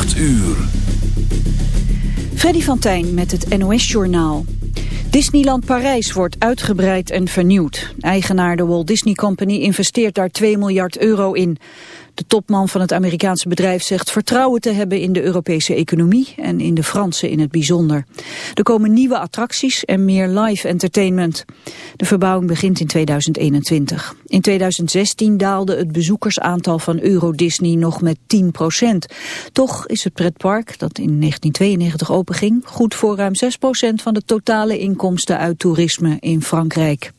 8 uur. Freddy van Tijn met het NOS-journaal. Disneyland Parijs wordt uitgebreid en vernieuwd. Eigenaar de Walt Disney Company investeert daar 2 miljard euro in. De topman van het Amerikaanse bedrijf zegt vertrouwen te hebben in de Europese economie en in de Franse in het bijzonder. Er komen nieuwe attracties en meer live entertainment. De verbouwing begint in 2021. In 2016 daalde het bezoekersaantal van Euro Disney nog met 10% Toch is het pretpark, dat in 1992 openging, goed voor ruim 6% van de totale inkomsten uit toerisme in Frankrijk.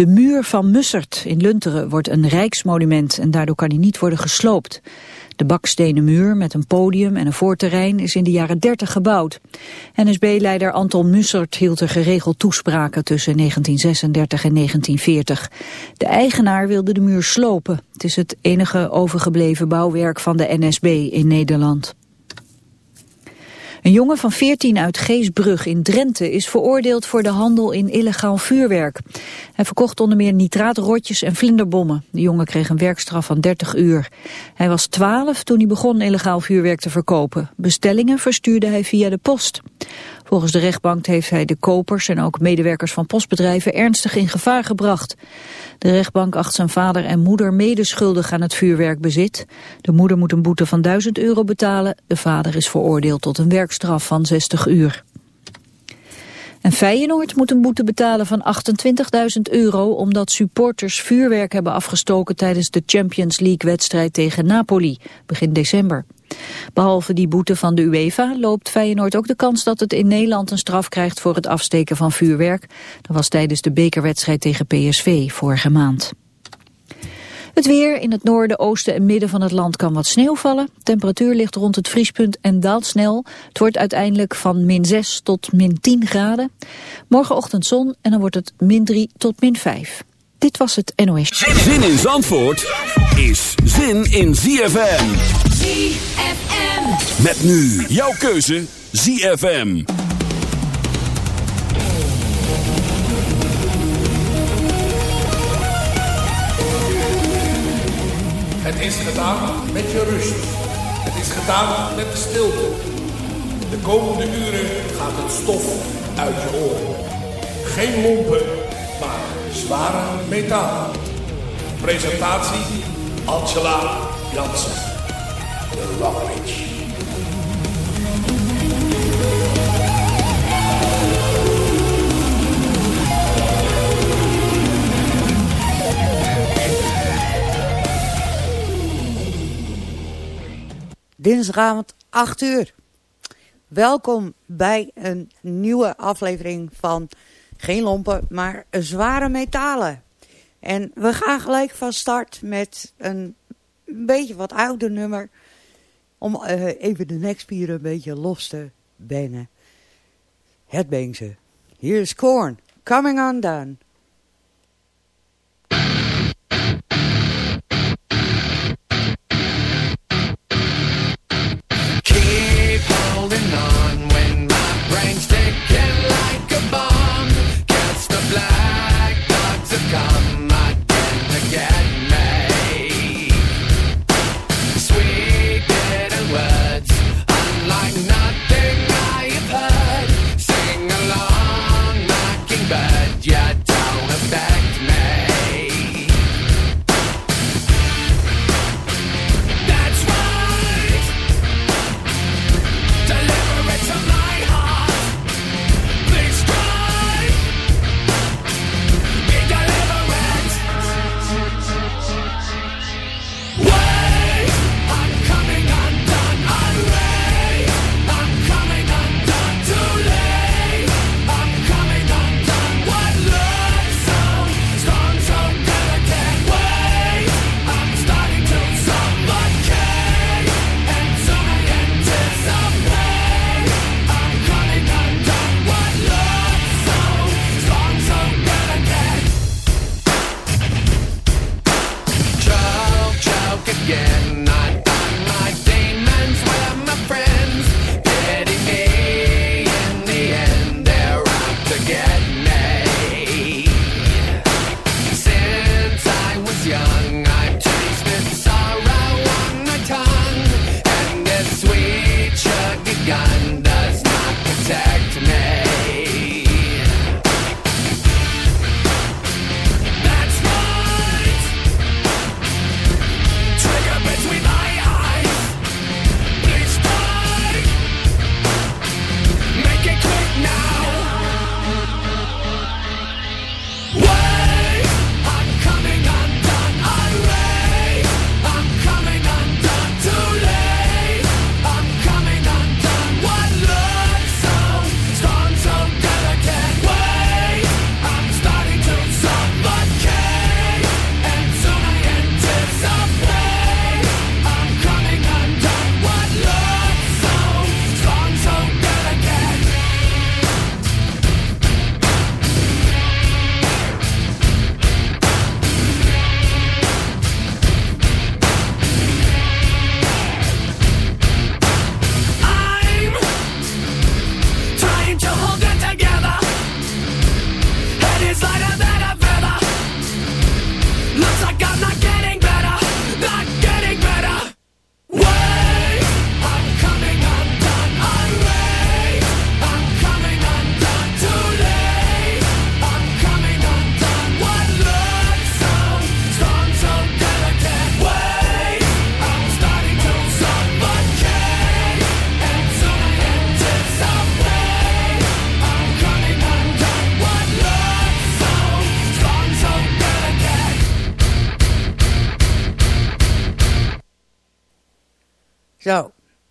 De muur van Mussert in Lunteren wordt een rijksmonument en daardoor kan hij niet worden gesloopt. De bakstenen muur met een podium en een voorterrein is in de jaren 30 gebouwd. NSB-leider Anton Mussert hield er geregeld toespraken tussen 1936 en 1940. De eigenaar wilde de muur slopen. Het is het enige overgebleven bouwwerk van de NSB in Nederland. Een jongen van 14 uit Geesbrug in Drenthe is veroordeeld voor de handel in illegaal vuurwerk. Hij verkocht onder meer nitraatrotjes en vlinderbommen. De jongen kreeg een werkstraf van 30 uur. Hij was 12 toen hij begon illegaal vuurwerk te verkopen. Bestellingen verstuurde hij via de post. Volgens de rechtbank heeft hij de kopers en ook medewerkers van postbedrijven ernstig in gevaar gebracht. De rechtbank acht zijn vader en moeder medeschuldig aan het vuurwerkbezit. De moeder moet een boete van 1000 euro betalen. De vader is veroordeeld tot een werkstraf van 60 uur. En Feyenoord moet een boete betalen van 28.000 euro... omdat supporters vuurwerk hebben afgestoken... tijdens de Champions League-wedstrijd tegen Napoli, begin december. Behalve die boete van de UEFA loopt Feyenoord ook de kans dat het in Nederland een straf krijgt voor het afsteken van vuurwerk. Dat was tijdens de bekerwedstrijd tegen PSV vorige maand. Het weer in het noorden, oosten en midden van het land kan wat sneeuw vallen. Temperatuur ligt rond het vriespunt en daalt snel. Het wordt uiteindelijk van min 6 tot min 10 graden. Morgenochtend zon en dan wordt het min 3 tot min 5. Dit was het NOS. Zin in Zandvoort is zin in ZFM. ZFM. Met nu jouw keuze ZFM. Het is gedaan met je rust. Het is gedaan met de stilte. De komende uren gaat het stof uit je oren. Geen lompen, maar zware metaal. Presentatie Angela Jansen. De Rock Witch. Dinsdagavond 8 uur. Welkom bij een nieuwe aflevering van Geen Lompen, maar Zware Metalen. En we gaan gelijk van start met een beetje wat ouder nummer. Om uh, even de nekspieren een beetje los te benen. Het bengse. Hier is Korn, Coming Undone.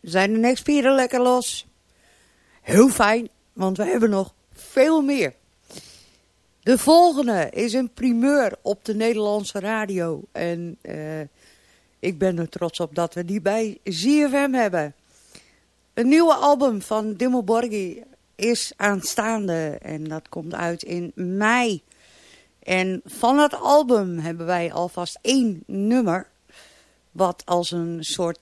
Zijn de nekspieren lekker los? Heel fijn, want we hebben nog veel meer. De volgende is een primeur op de Nederlandse radio. En eh, ik ben er trots op dat we die bij ZFM hebben. Een nieuwe album van Dimmo Borghi is aanstaande. En dat komt uit in mei. En van het album hebben wij alvast één nummer. Wat als een soort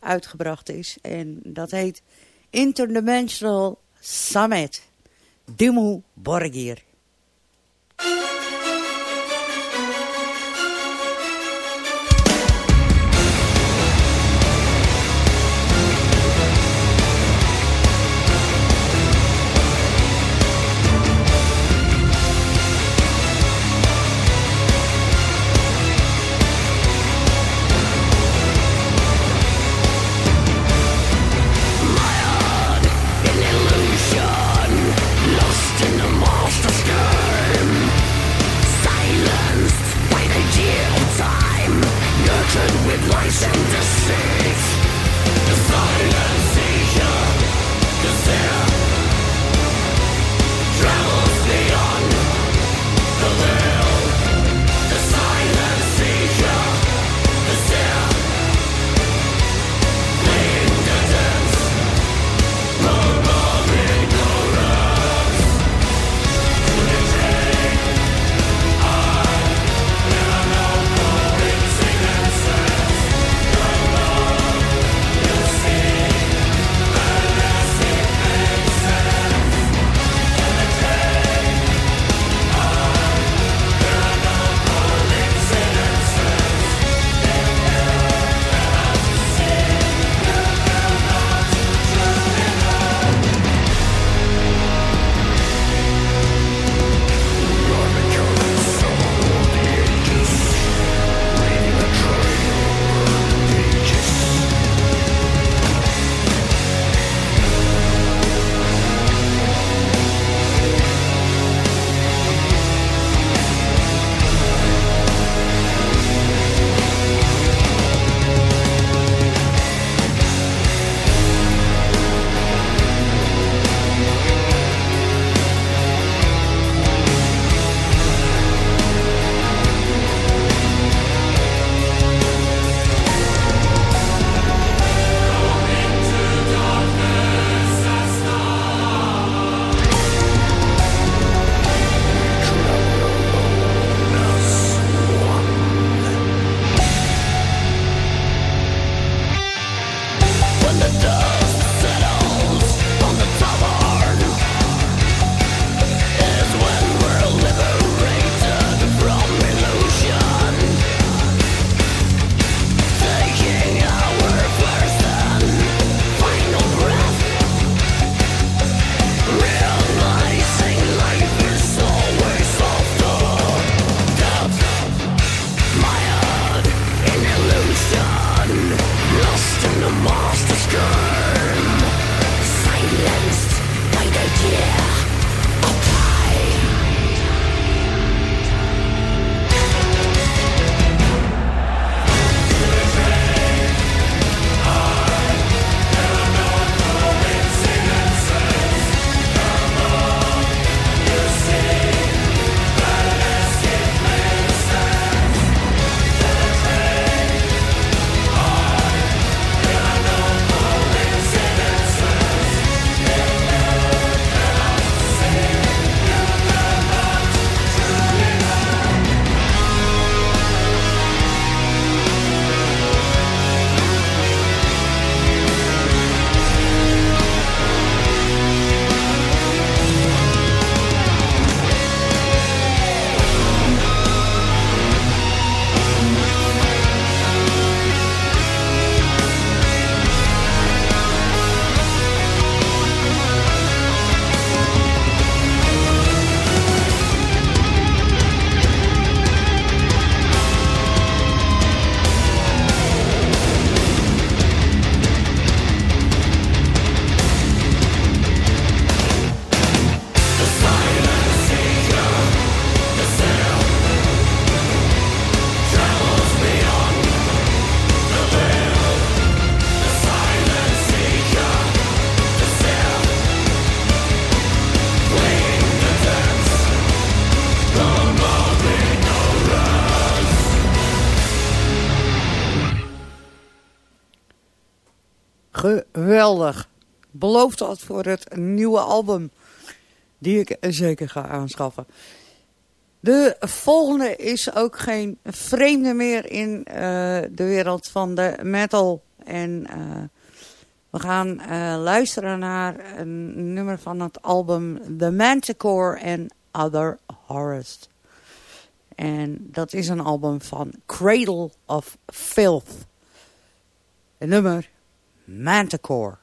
uitgebracht is. En dat heet Interdimensional Summit. Dimmu Borgir. Beloof dat voor het nieuwe album. Die ik zeker ga aanschaffen. De volgende is ook geen vreemde meer in uh, de wereld van de metal. En uh, we gaan uh, luisteren naar een nummer van het album The Manticore and Other Horrors. En dat is een album van Cradle of Filth. Nummer Manticore.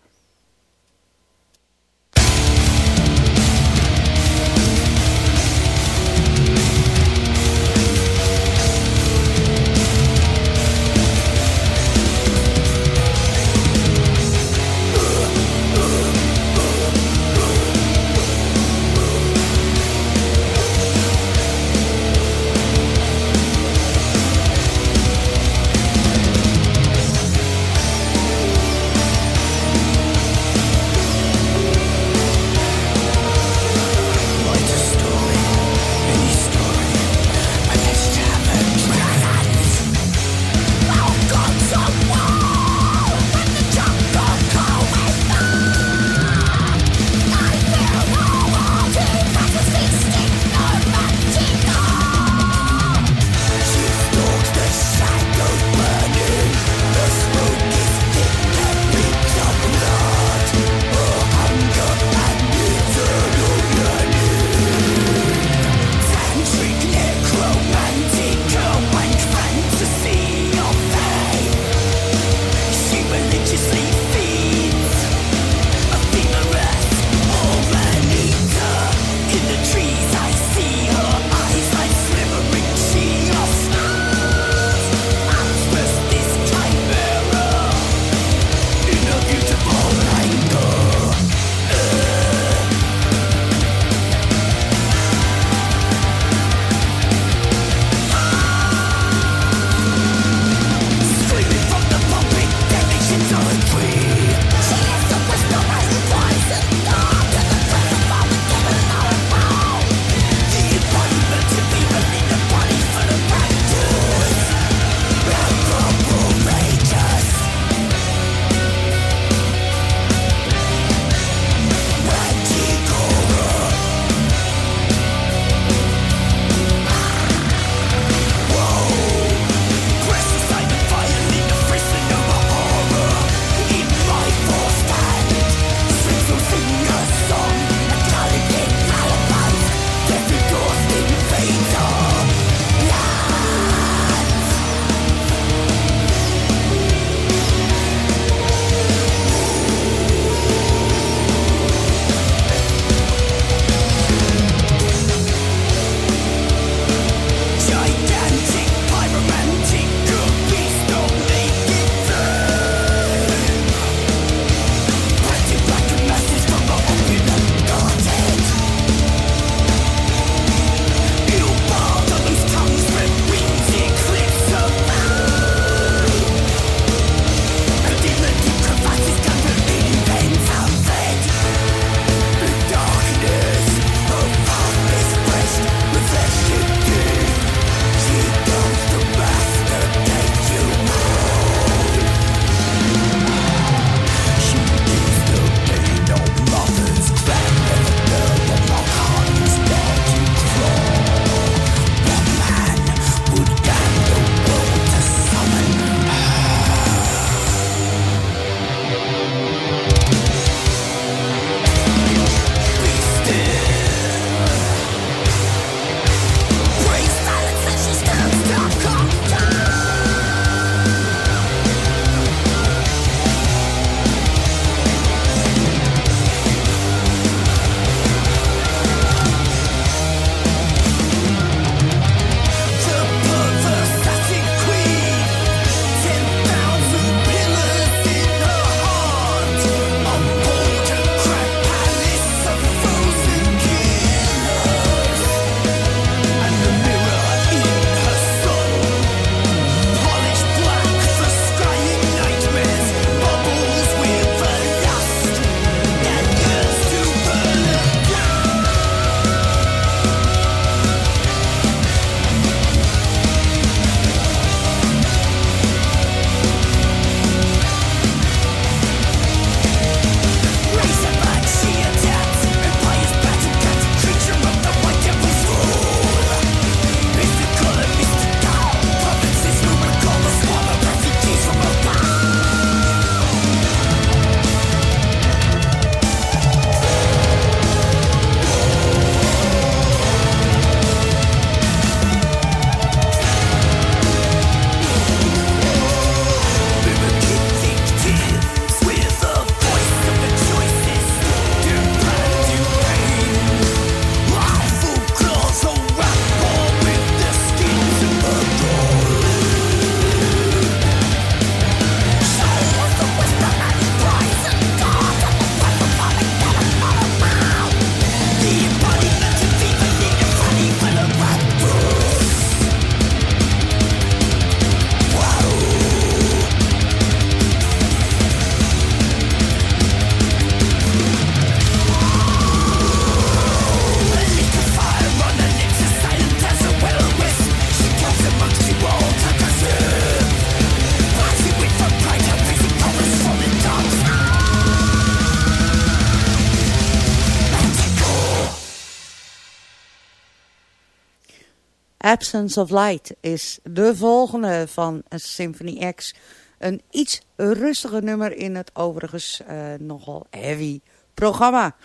Absence of Light is de volgende van Symphony X. Een iets rustiger nummer in het overigens uh, nogal heavy programma.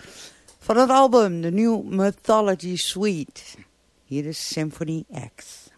Van het album The New Mythology Suite. Hier is Symphony X.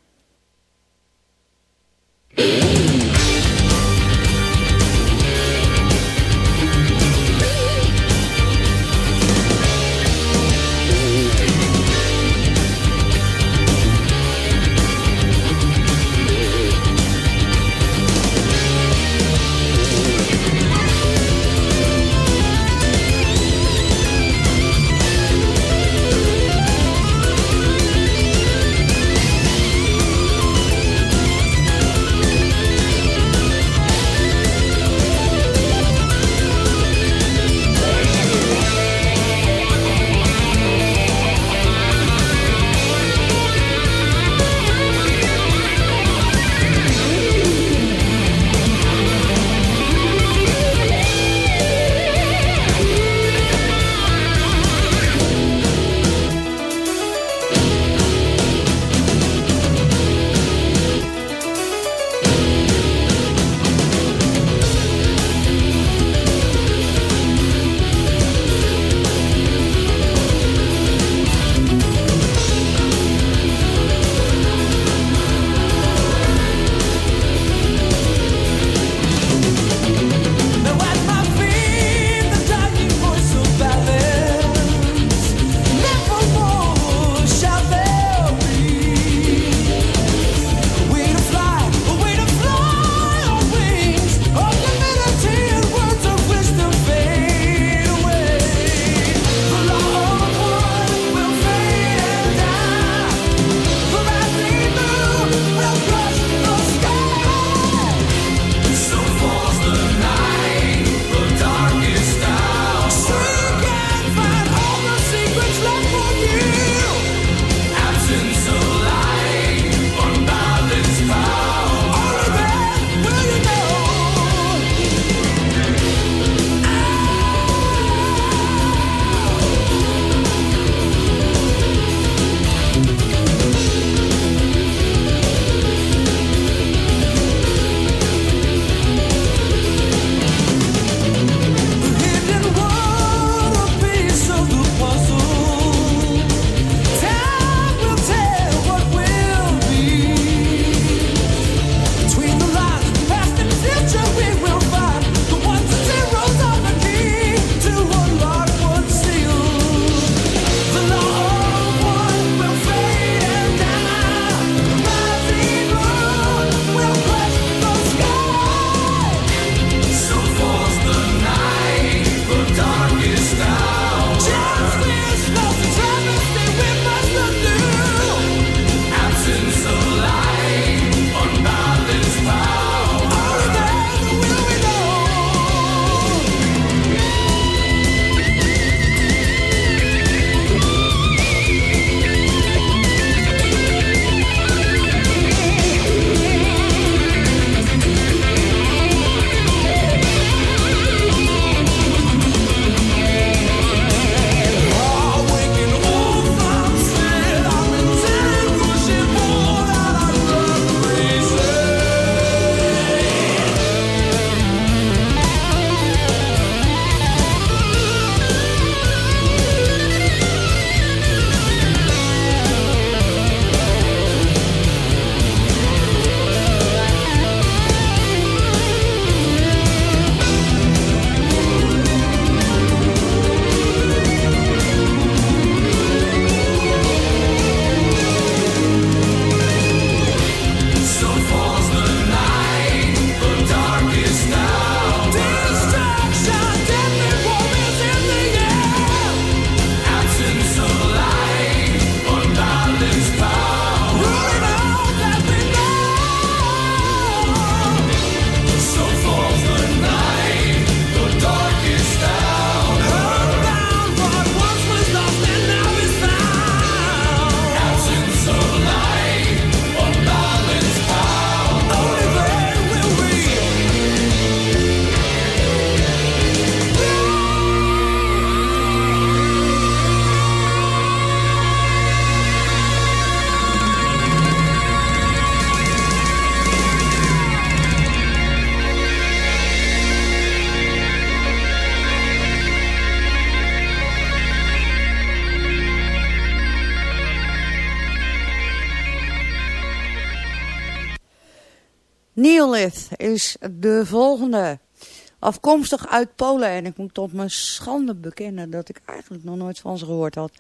Afkomstig uit Polen. En ik moet tot mijn schande bekennen dat ik eigenlijk nog nooit van ze gehoord had.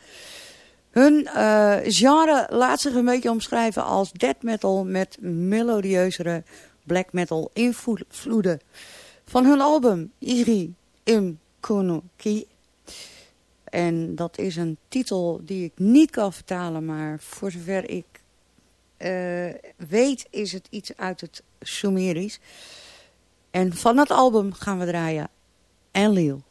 Hun eh, genre laat zich een beetje omschrijven als death metal met melodieuzere black metal invloeden. Van hun album Iri Im Konuki. En dat is een titel die ik niet kan vertalen, maar voor zover ik uh, weet is het iets uit het Sumerisch. En van dat album gaan we draaien Enlil. De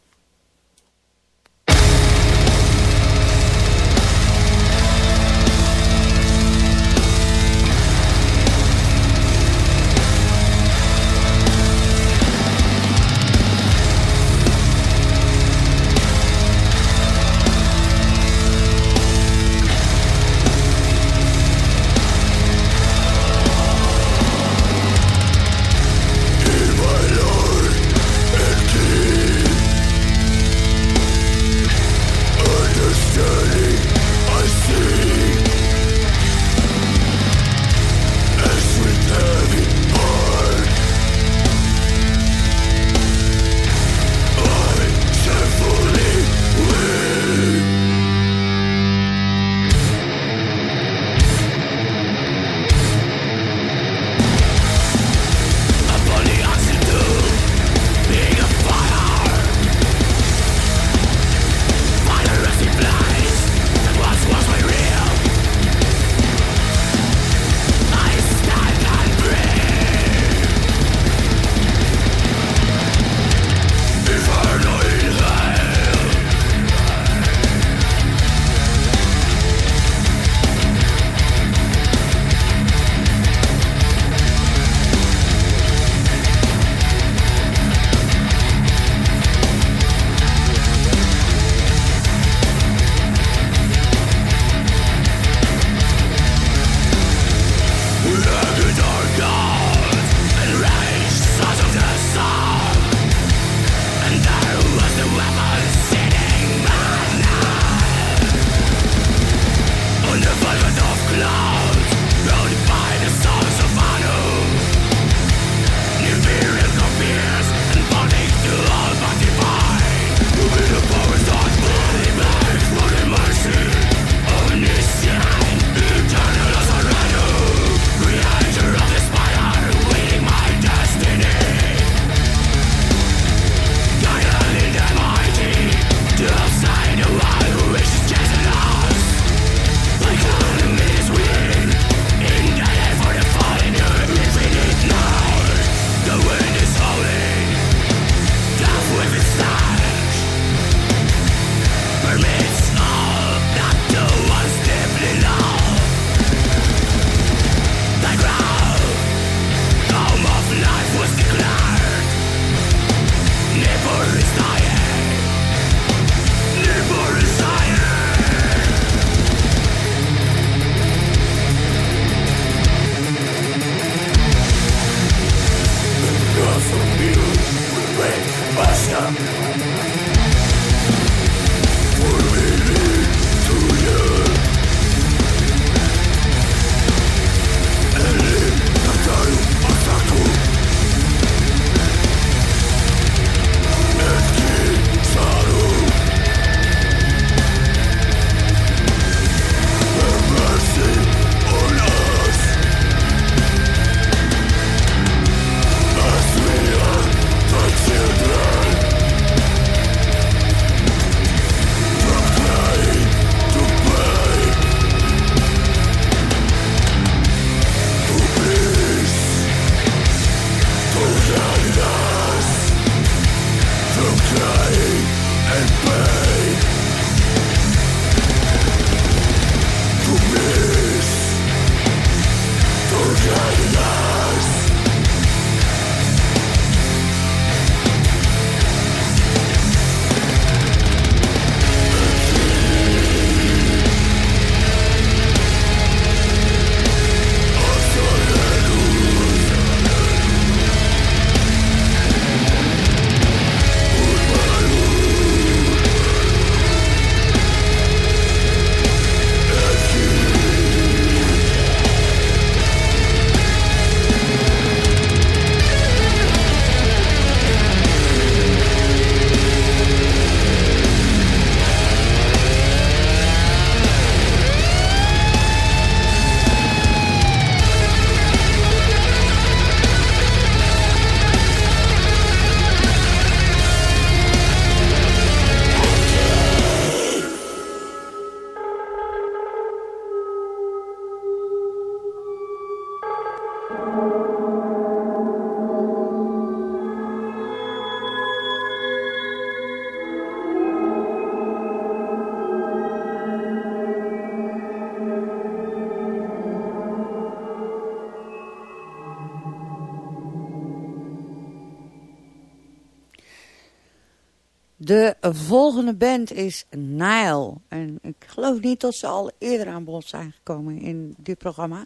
volgende band is Nile. En ik geloof niet dat ze al eerder aan bod zijn gekomen in dit programma.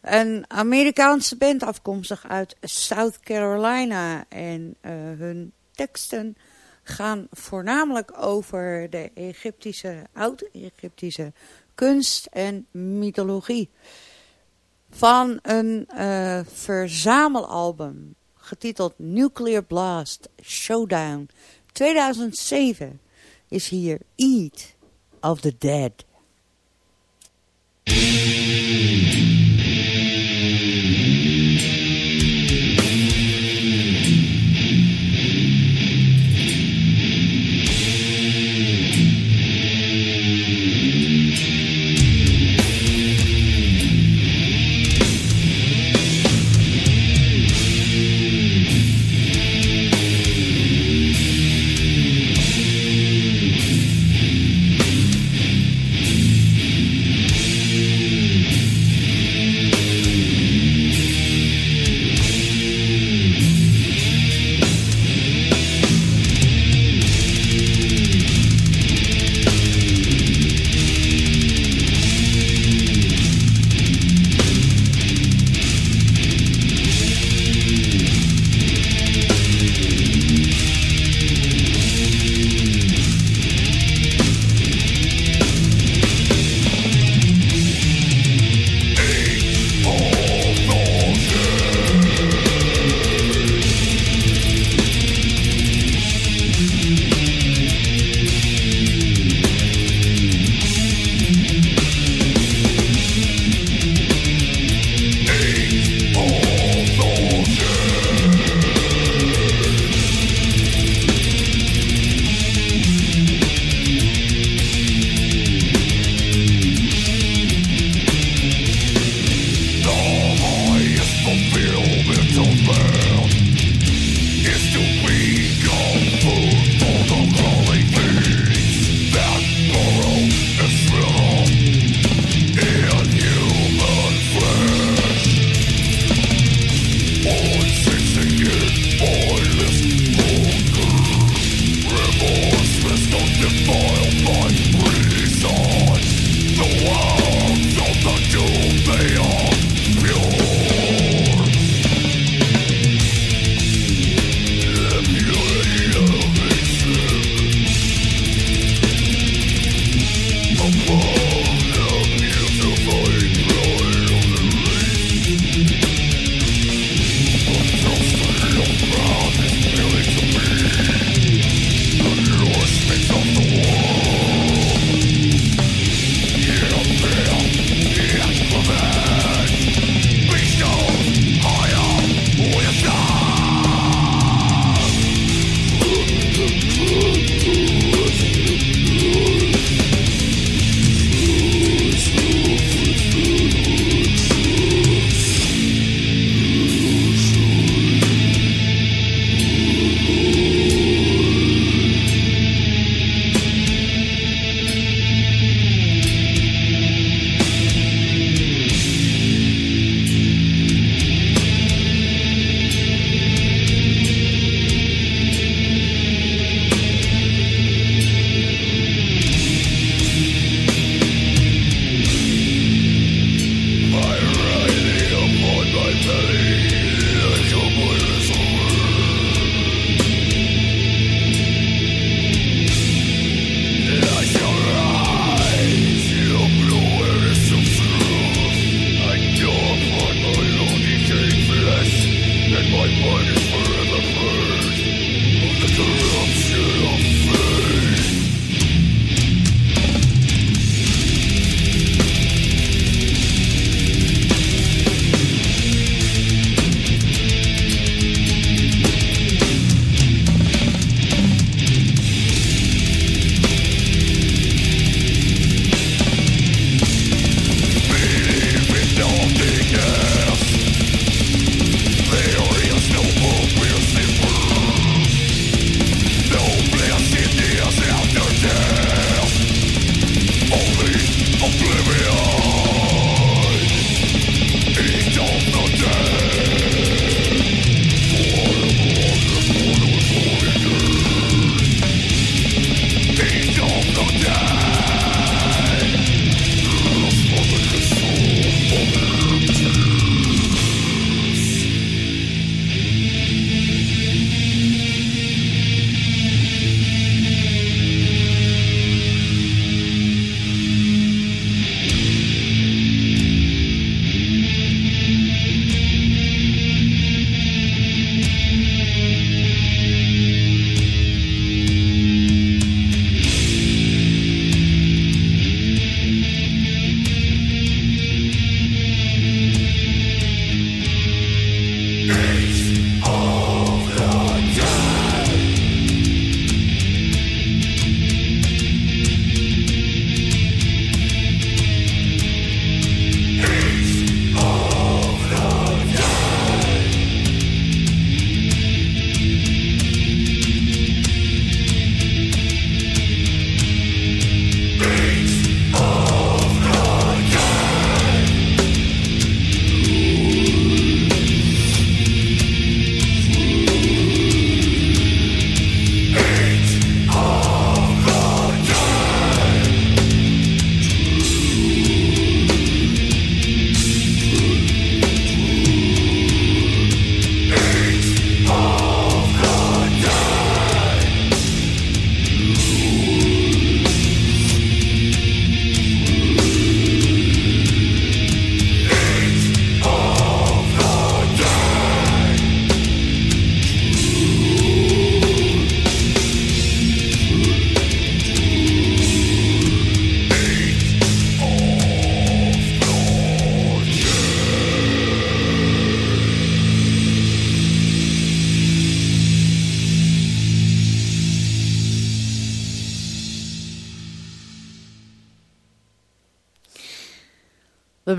Een Amerikaanse band afkomstig uit South Carolina. En uh, hun teksten gaan voornamelijk over de Egyptische, oud-Egyptische kunst en mythologie. Van een uh, verzamelalbum getiteld Nuclear Blast Showdown 2007 is hier Eat of the Dead.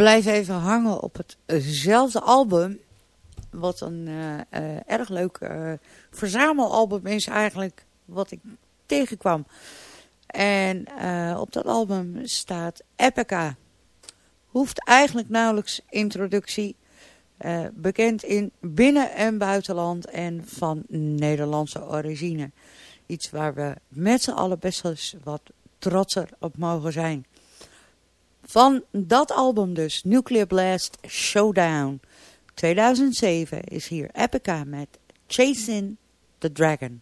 Blijven even hangen op hetzelfde album. Wat een eh, eh, erg leuk eh, verzamelalbum is eigenlijk wat ik tegenkwam. En eh, op dat album staat Epica. Hoeft eigenlijk nauwelijks introductie. Eh, bekend in binnen- en buitenland en van Nederlandse origine. Iets waar we met z'n allen best eens wat trotser op mogen zijn. Van dat album dus, Nuclear Blast Showdown 2007, is hier Epica met Chasing the Dragon.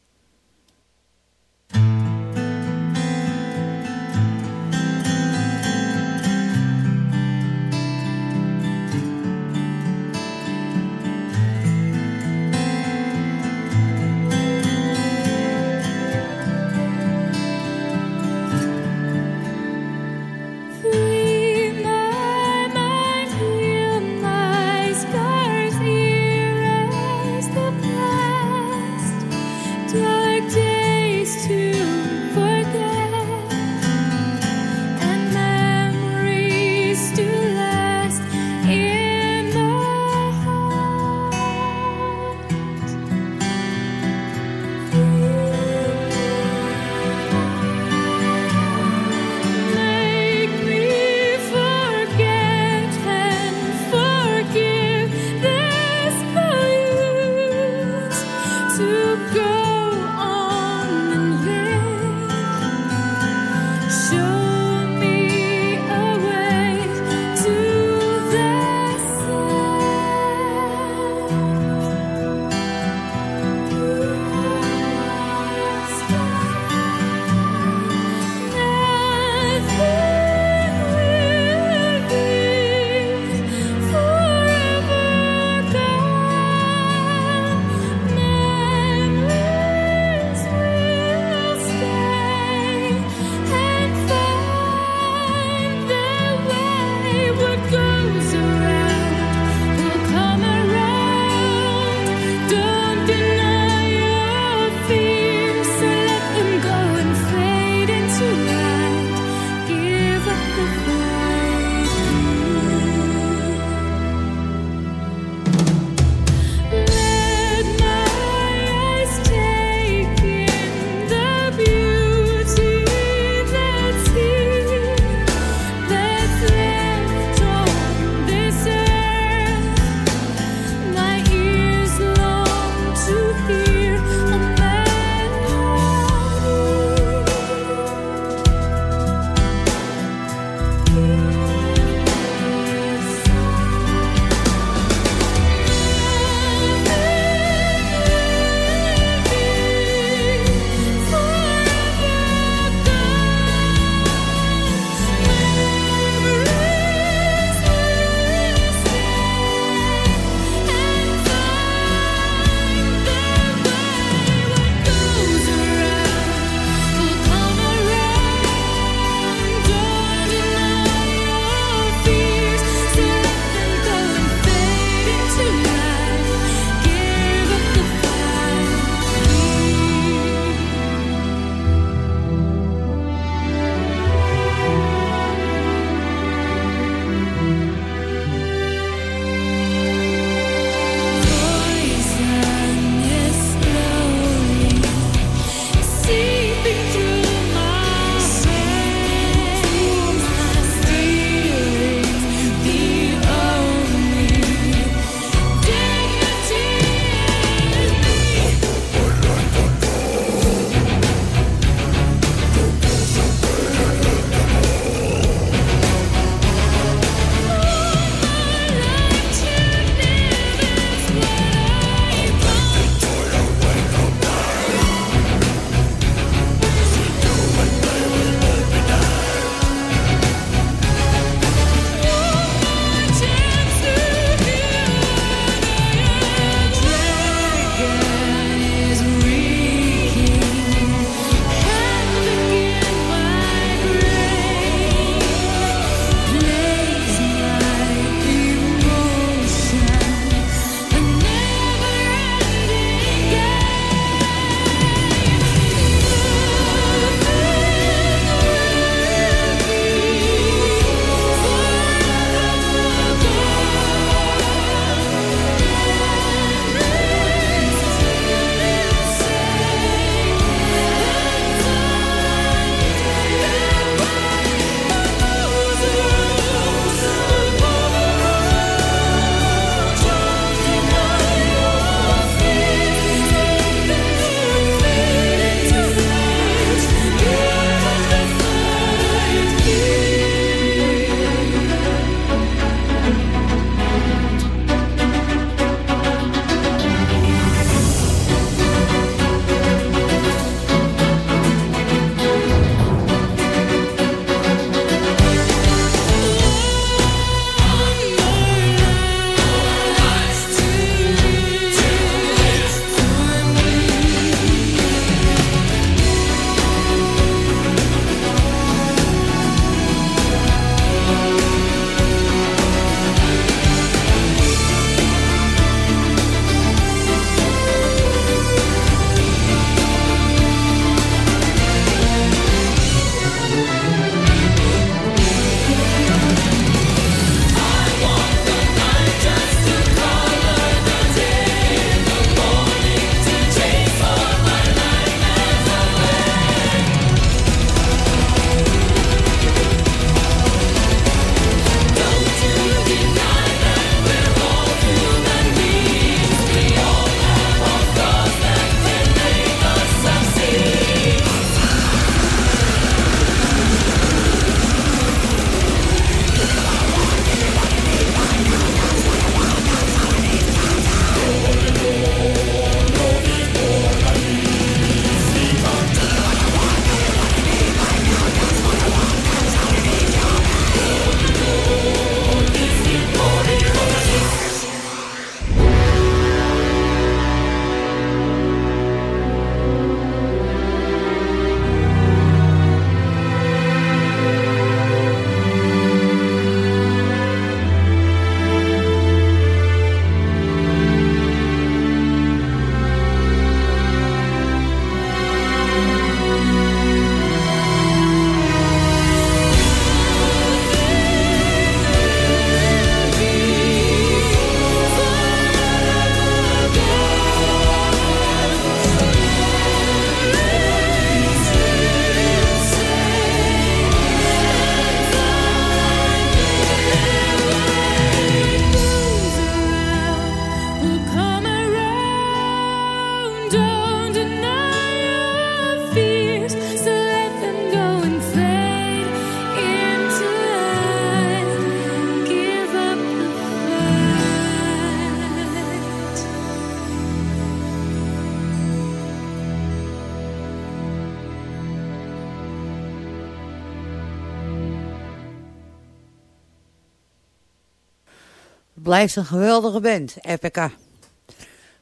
Blijft een geweldige band, Epica.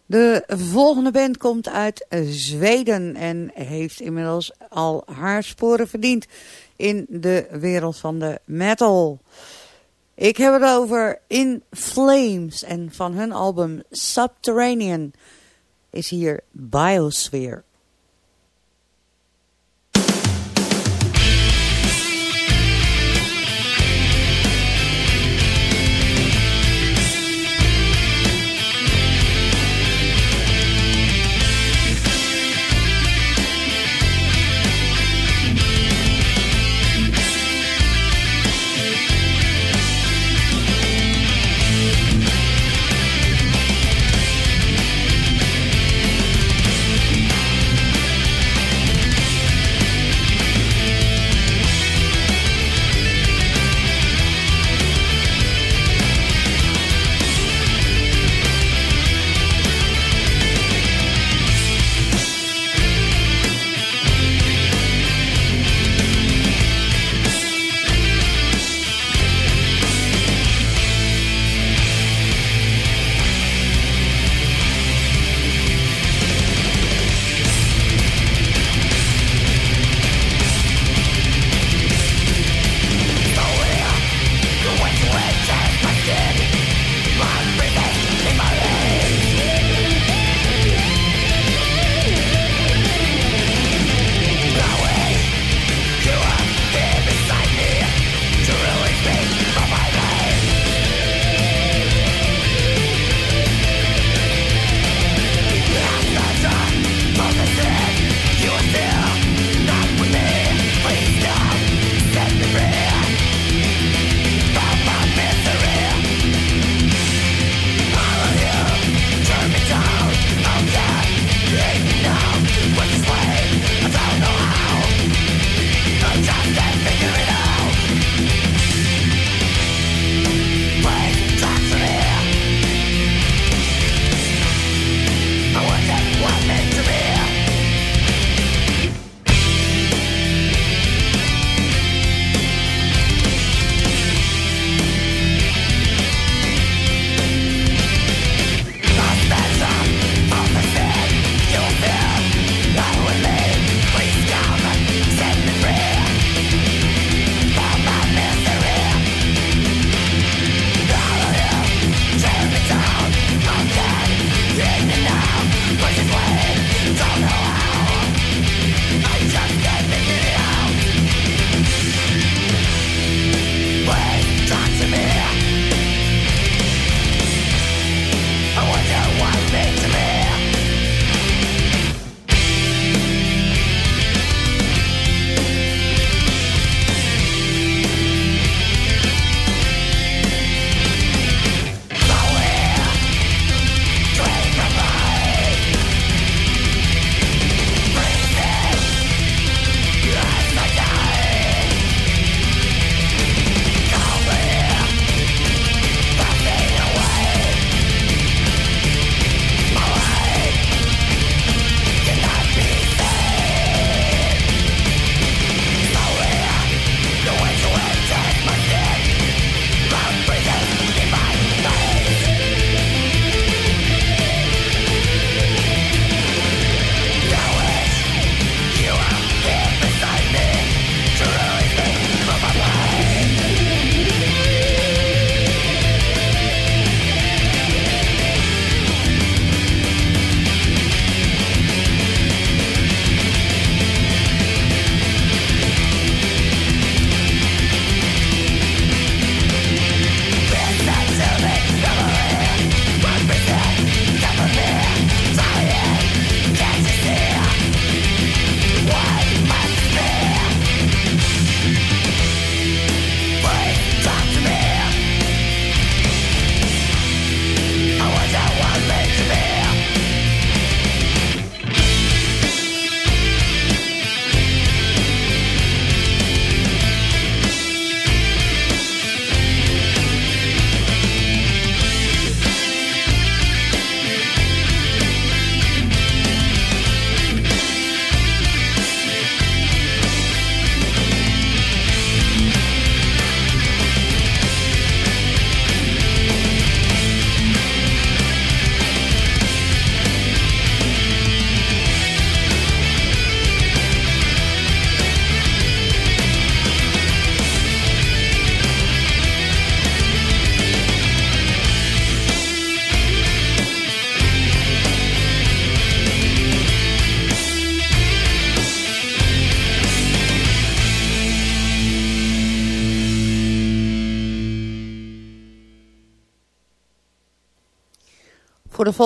De volgende band komt uit Zweden en heeft inmiddels al haar sporen verdiend in de wereld van de metal. Ik heb het over In Flames en van hun album Subterranean is hier Biosphere.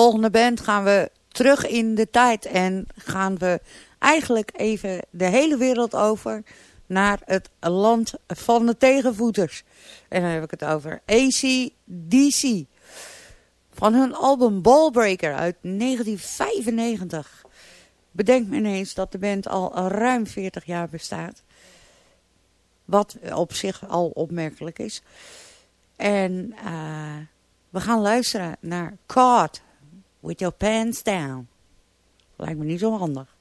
volgende band gaan we terug in de tijd. En gaan we eigenlijk even de hele wereld over naar het land van de tegenvoeters. En dan heb ik het over ACDC. Van hun album Ballbreaker uit 1995. Bedenk me ineens dat de band al ruim 40 jaar bestaat. Wat op zich al opmerkelijk is. En eh, we gaan luisteren naar Card with your pants down. Lijkt me niet zo handig.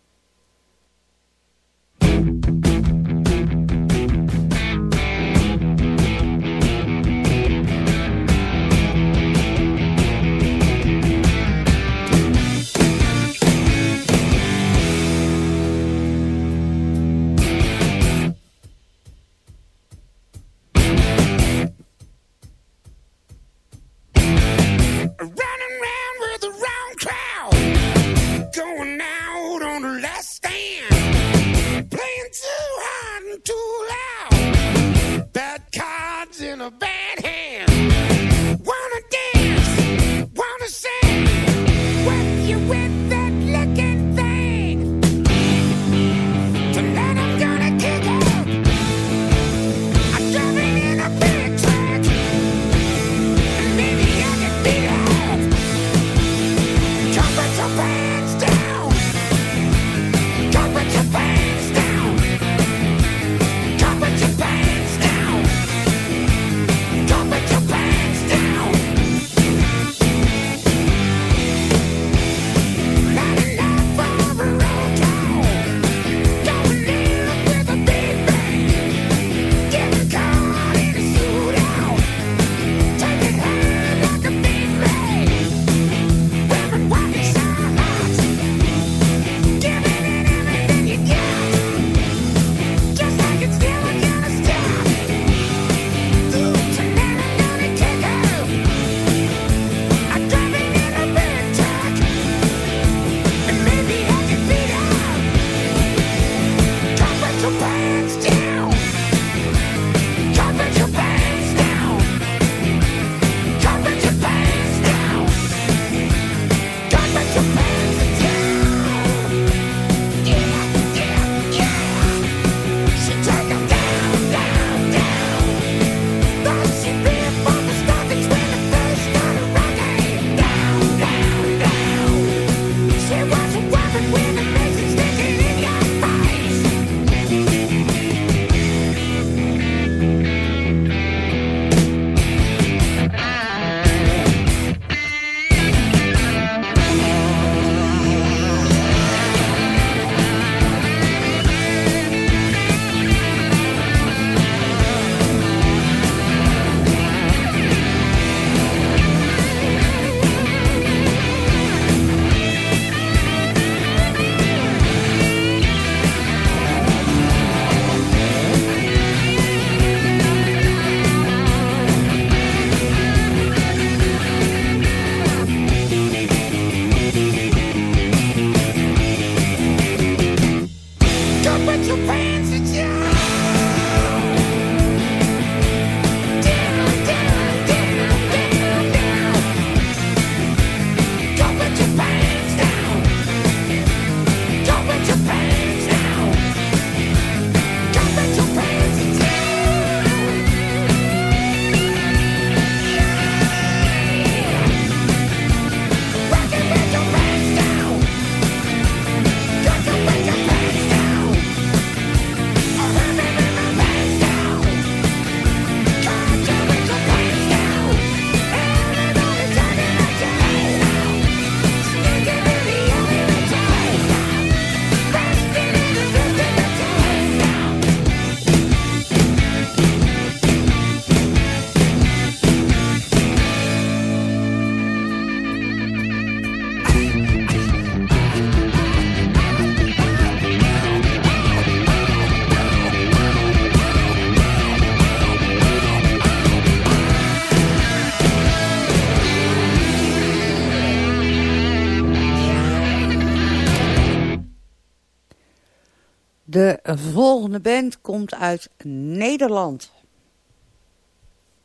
De volgende band komt uit Nederland.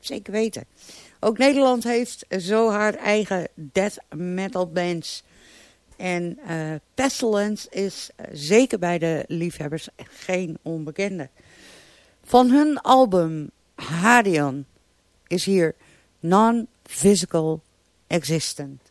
Zeker weten. Ook Nederland heeft zo haar eigen death metal bands. En eh, Pestilence is eh, zeker bij de liefhebbers geen onbekende. Van hun album Hadion is hier Non-Physical Existent.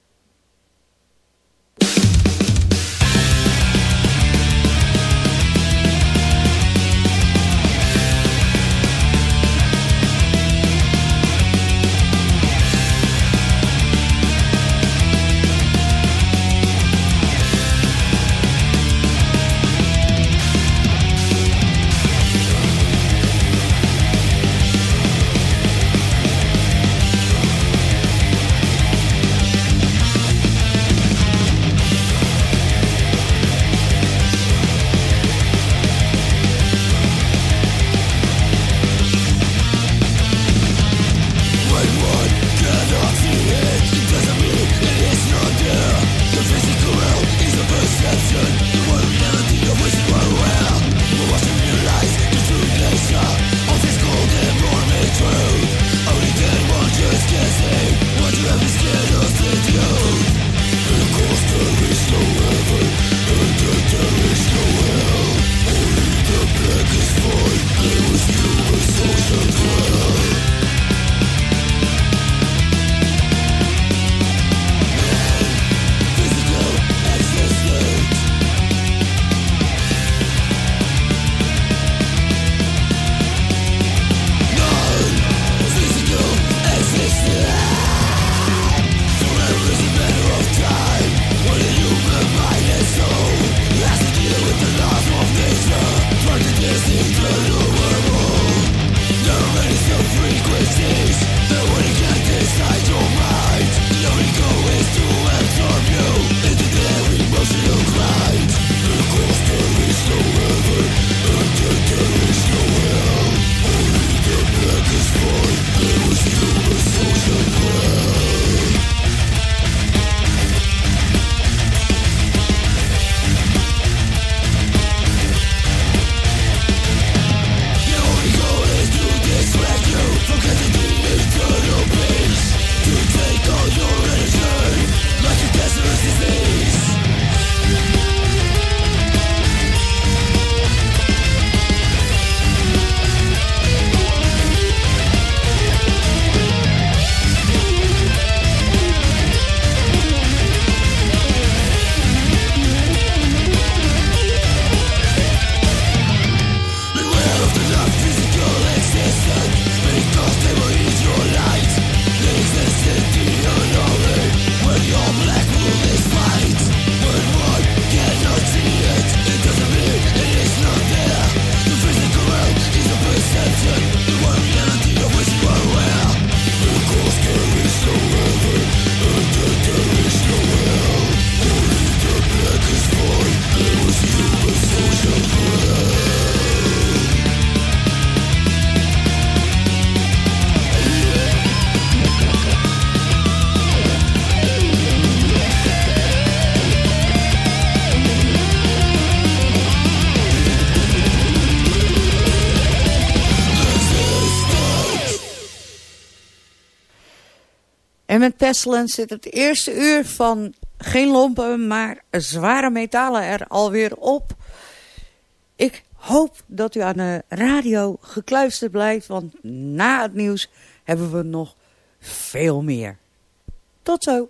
Met Pestilence zit het eerste uur van geen lompen, maar zware metalen er alweer op. Ik hoop dat u aan de radio gekluisterd blijft, want na het nieuws hebben we nog veel meer. Tot zo.